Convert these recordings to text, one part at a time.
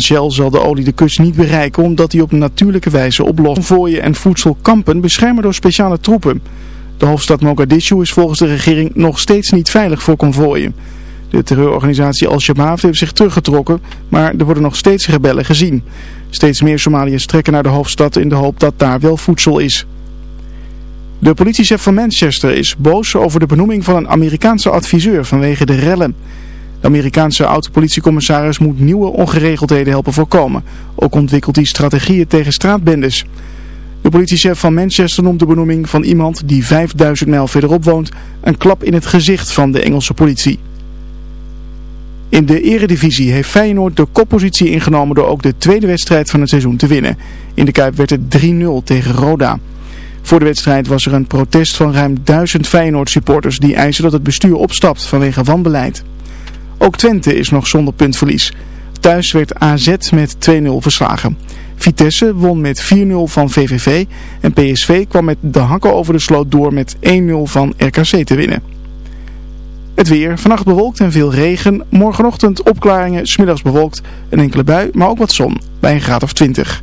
Shell zal de olie de kust niet bereiken omdat die op natuurlijke wijze oplost. Konvooien en voedselkampen beschermen door speciale troepen. De hoofdstad Mogadishu is volgens de regering nog steeds niet veilig voor konvooien. De terreurorganisatie Al-Shabaab heeft zich teruggetrokken, maar er worden nog steeds rebellen gezien. Steeds meer Somaliërs trekken naar de hoofdstad in de hoop dat daar wel voedsel is. De politiechef van Manchester is boos over de benoeming van een Amerikaanse adviseur vanwege de rellen. De Amerikaanse oud-politiecommissaris moet nieuwe ongeregeldheden helpen voorkomen. Ook ontwikkelt hij strategieën tegen straatbendes. De politiechef van Manchester noemt de benoeming van iemand die 5000 mijl verderop woont een klap in het gezicht van de Engelse politie. In de eredivisie heeft Feyenoord de koppositie ingenomen door ook de tweede wedstrijd van het seizoen te winnen. In de Kuip werd het 3-0 tegen Roda. Voor de wedstrijd was er een protest van ruim 1000 Feyenoord supporters die eisen dat het bestuur opstapt vanwege wanbeleid. Ook Twente is nog zonder puntverlies. Thuis werd AZ met 2-0 verslagen. Vitesse won met 4-0 van VVV en PSV kwam met de hakken over de sloot door met 1-0 van RKC te winnen. Het weer, vannacht bewolkt en veel regen. Morgenochtend opklaringen, smiddags bewolkt, een enkele bui, maar ook wat zon, bij een graad of 20.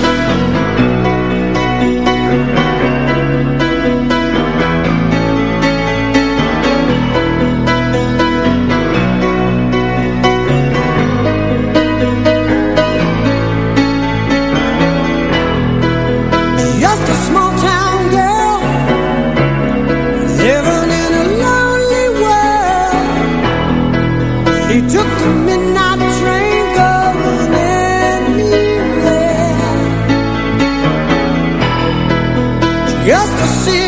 just to see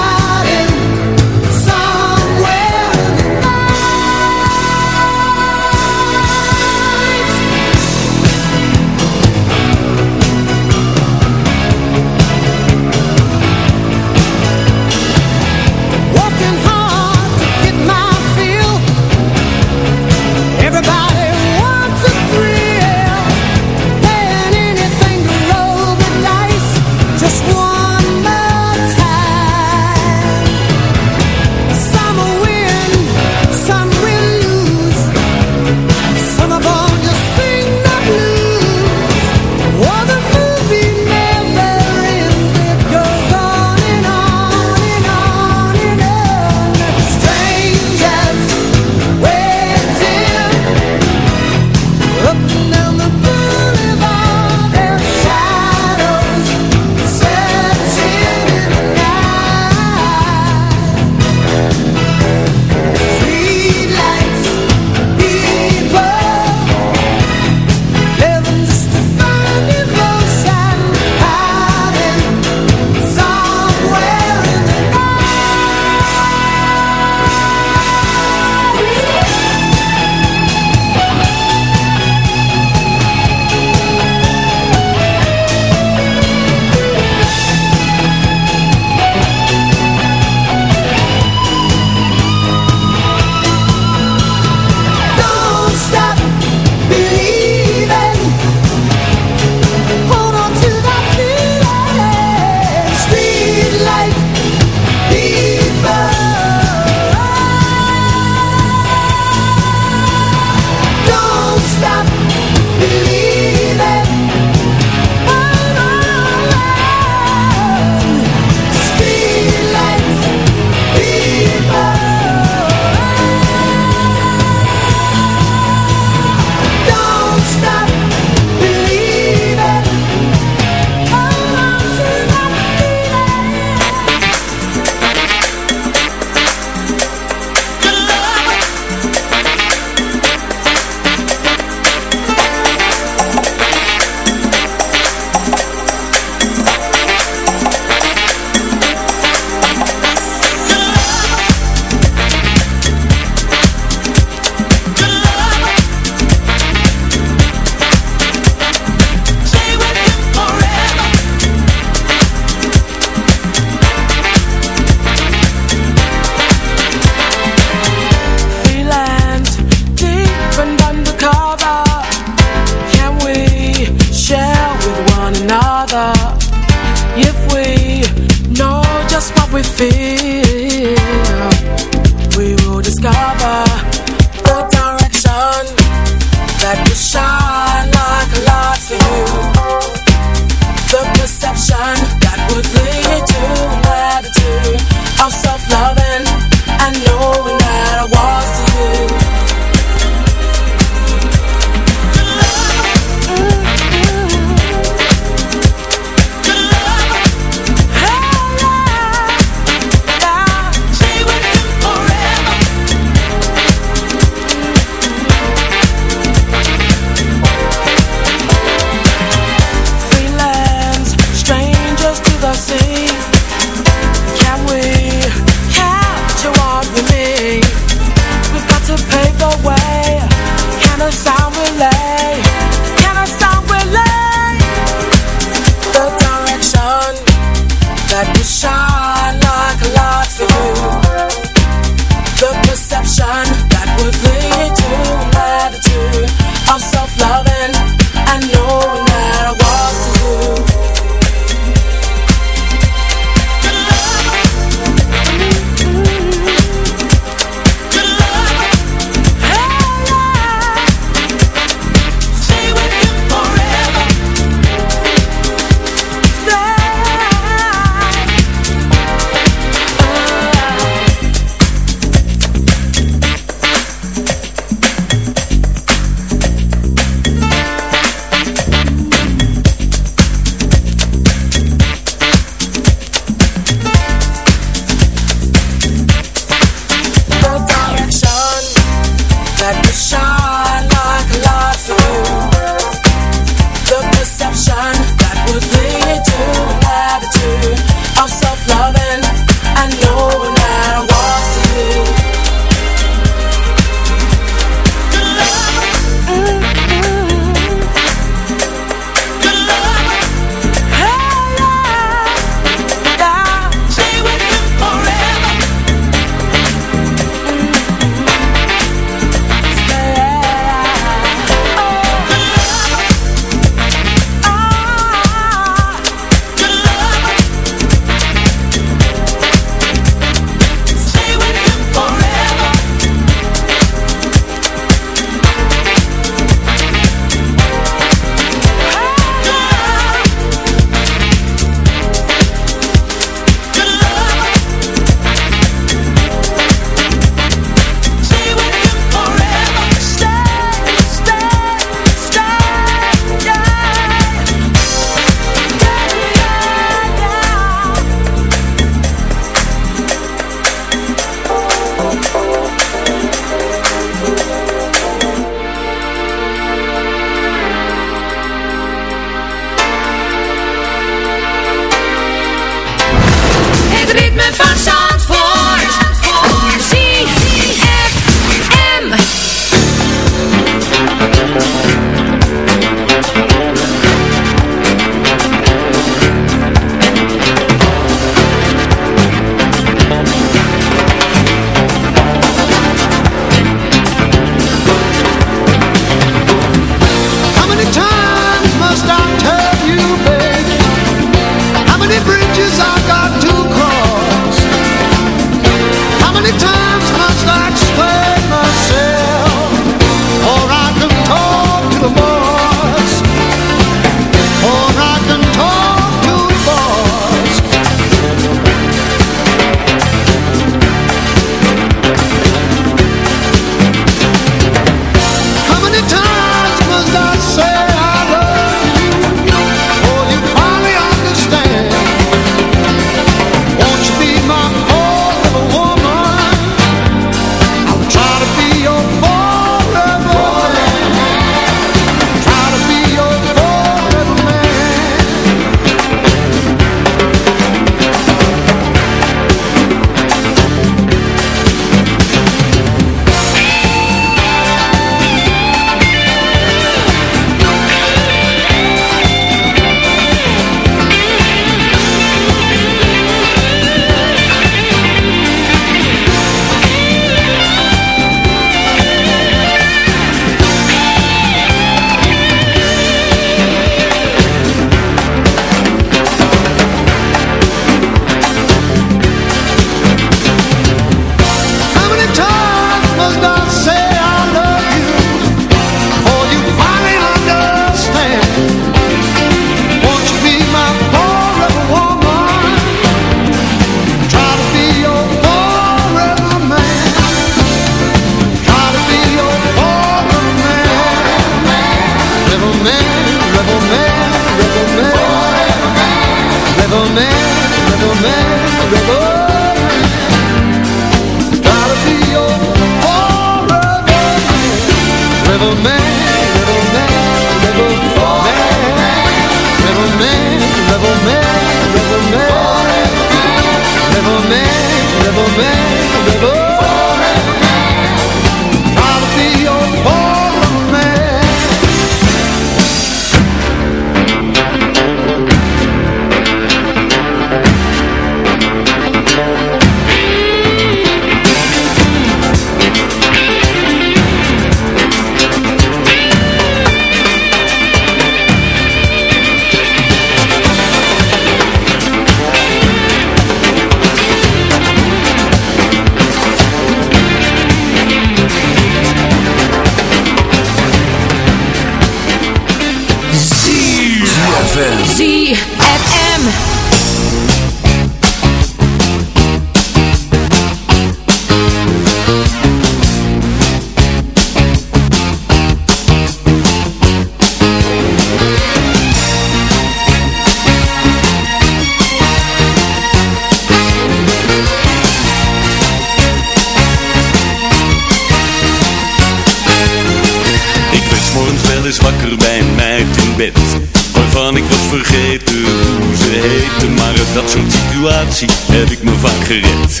heb ik me vaak gered.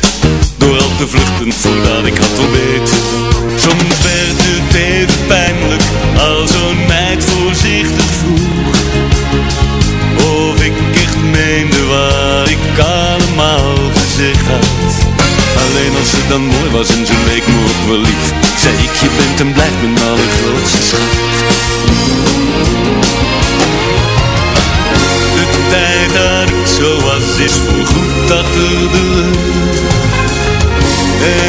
Door al te vluchten voordat ik had ontbeten. Soms werd het even pijnlijk Als zo'n meid voorzichtig vroeg. Of ik echt meende wat ik allemaal gezegd had. Alleen als ze dan mooi was en ze leek me ook wel lief Zei ik je bent en blijft mijn allergrootste schat. De tijd dat ik zo was is voorgoed achter de rug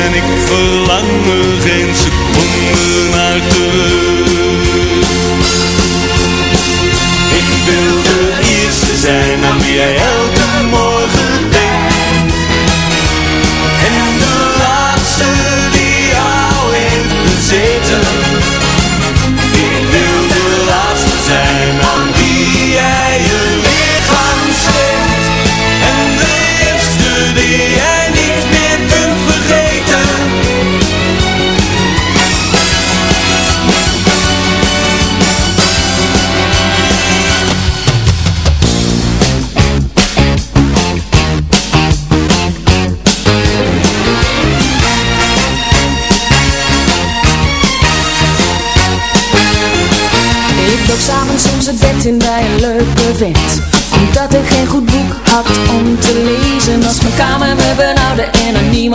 En ik verlang er geen seconde naar terug. Ik wil de eerste zijn aan wie jij elke morgen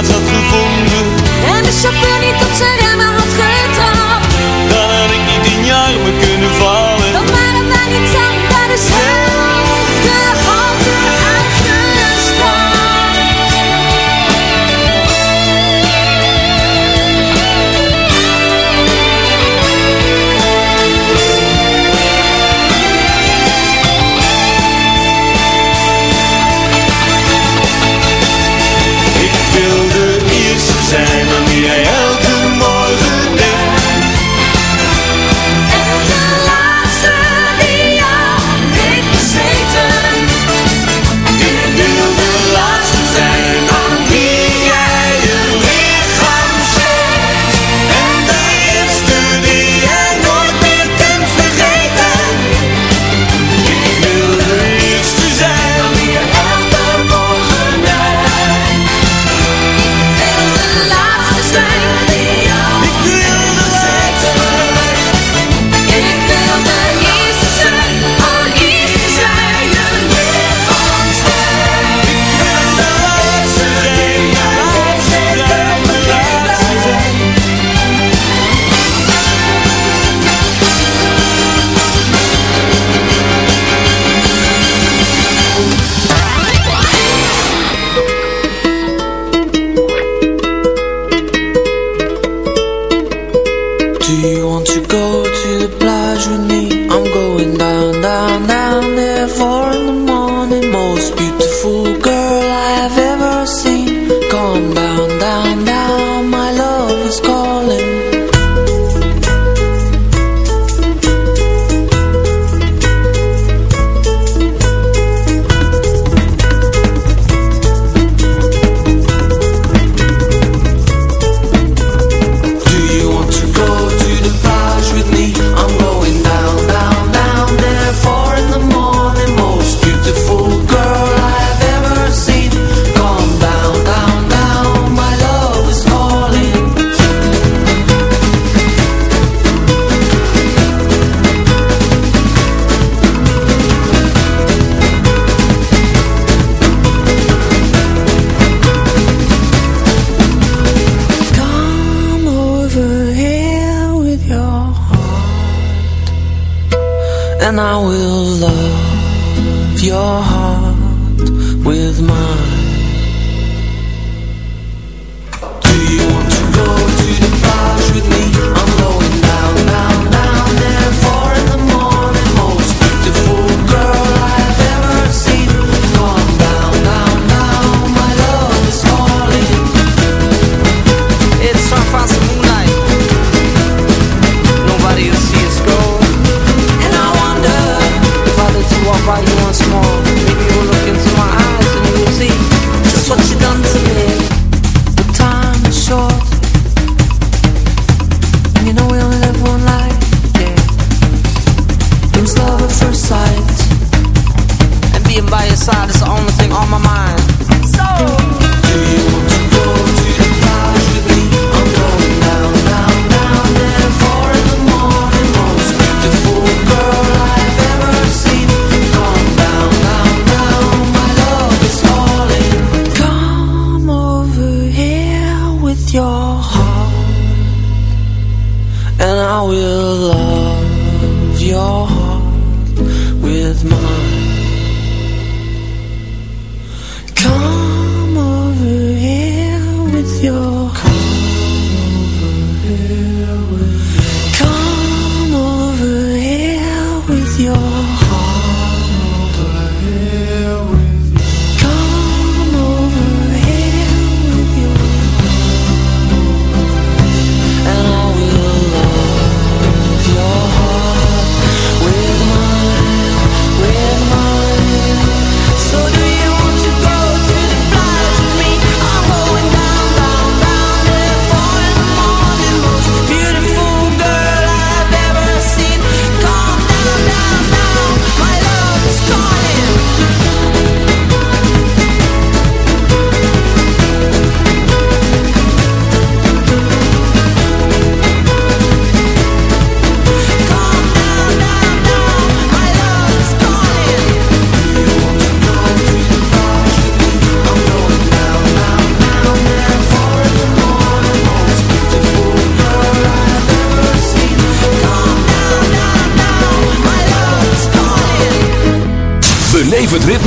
ik een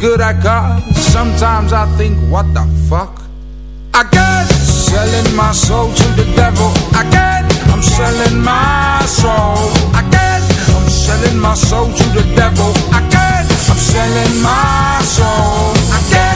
Good I got, sometimes I think, what the fuck? I got selling my soul to the devil. I got, I'm selling my soul. I got, I'm selling my soul to the devil. I got, I'm selling my soul. I got,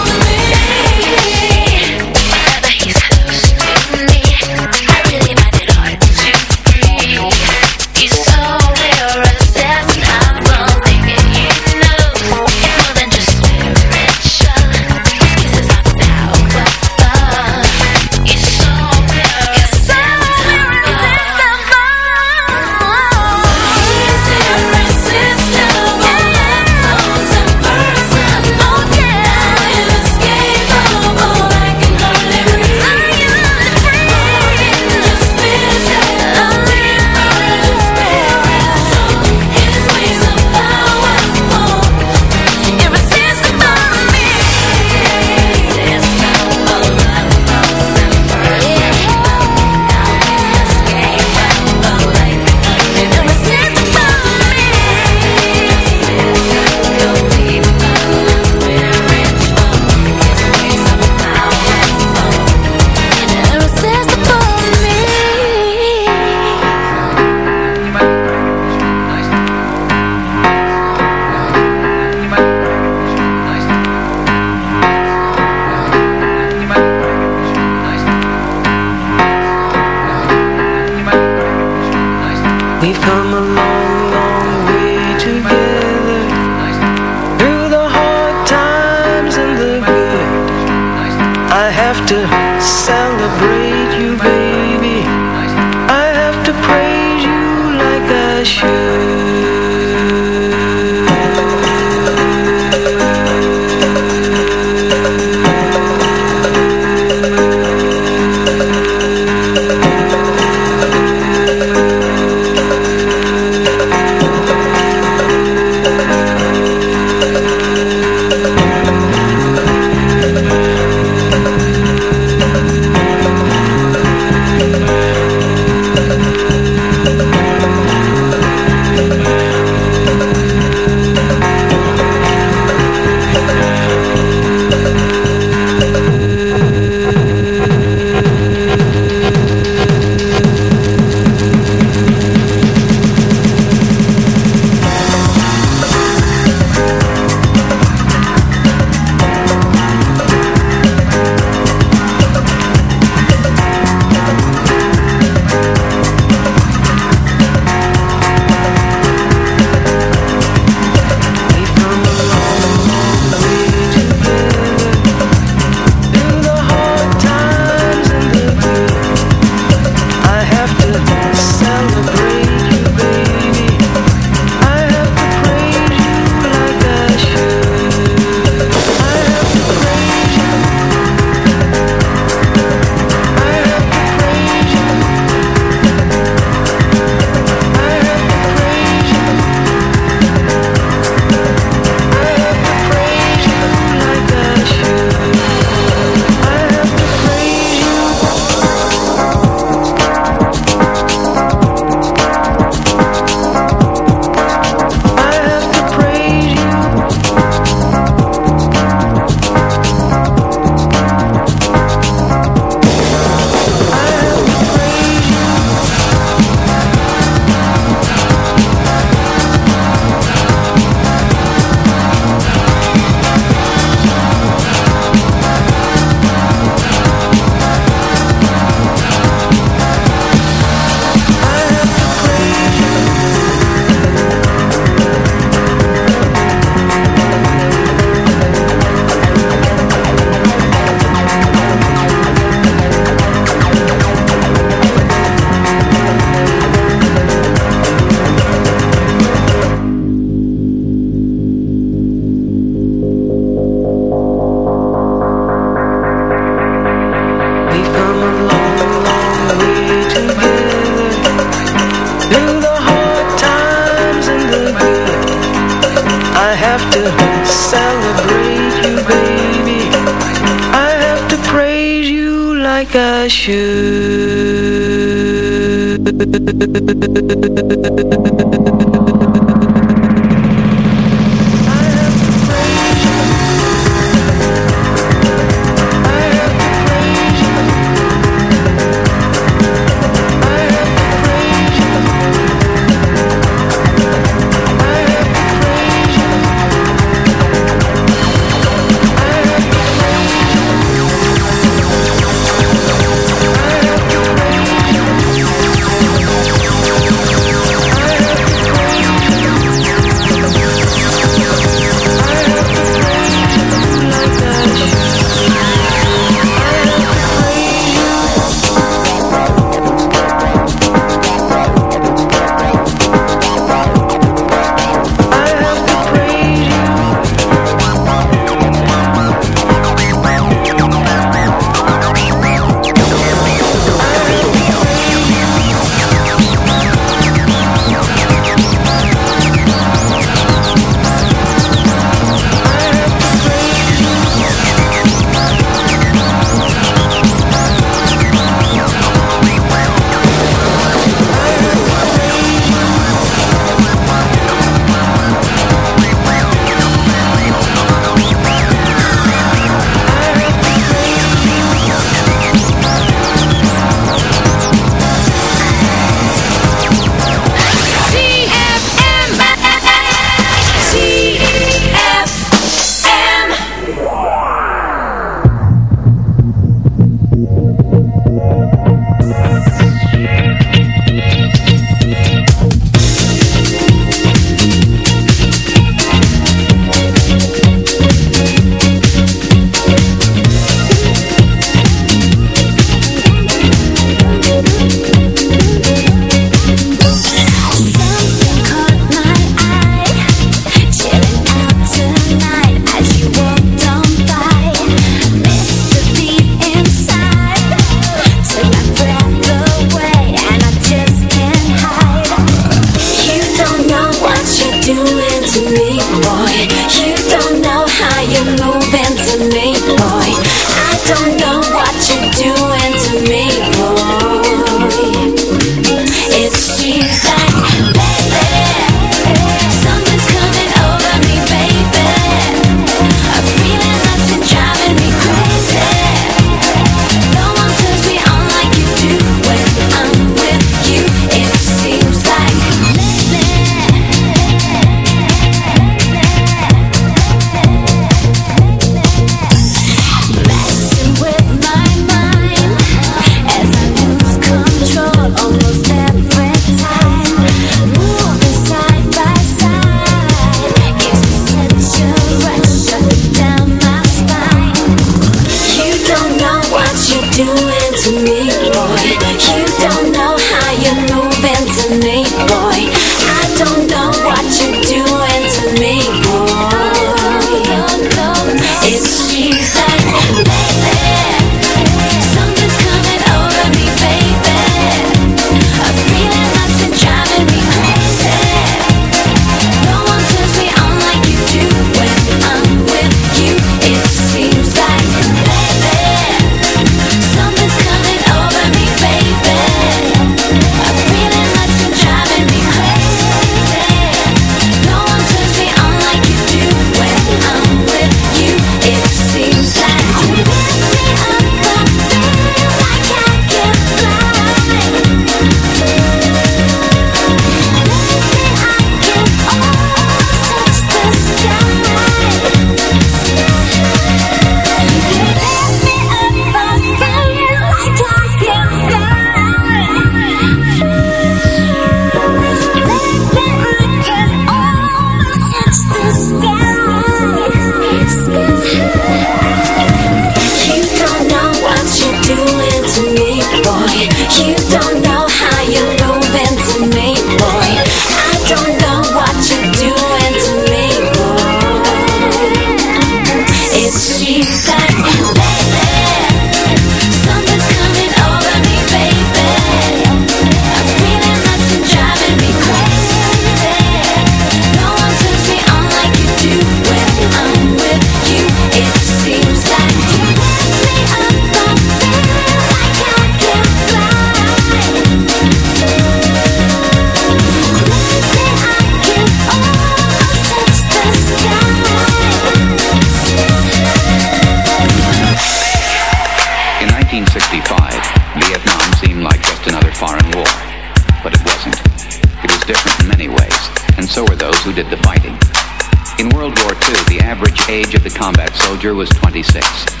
passenger was 26.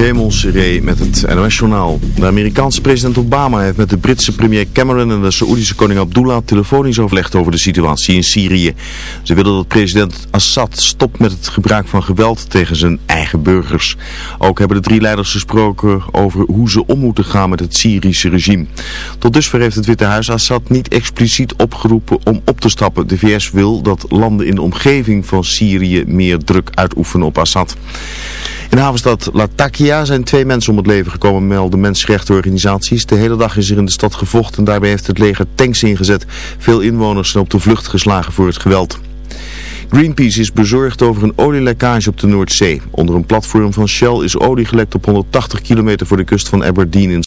Raymond Seré met het NOS-journaal. De Amerikaanse president Obama heeft met de Britse premier Cameron en de Saoedische koning Abdullah telefonisch overlegd over de situatie in Syrië. Ze willen dat president Assad stopt met het gebruik van geweld tegen zijn eigen burgers. Ook hebben de drie leiders gesproken over hoe ze om moeten gaan met het Syrische regime. Tot dusver heeft het Witte Huis Assad niet expliciet opgeroepen om op te stappen. De VS wil dat landen in de omgeving van Syrië meer druk uitoefenen op Assad. In de havenstad Latakia zijn twee mensen om het leven gekomen, melden mensenrechtenorganisaties. De hele dag is er in de stad gevochten en daarbij heeft het leger tanks ingezet. Veel inwoners zijn op de vlucht geslagen voor het geweld. Greenpeace is bezorgd over een olielekkage op de Noordzee. Onder een platform van Shell is olie gelekt op 180 kilometer voor de kust van Aberdeen in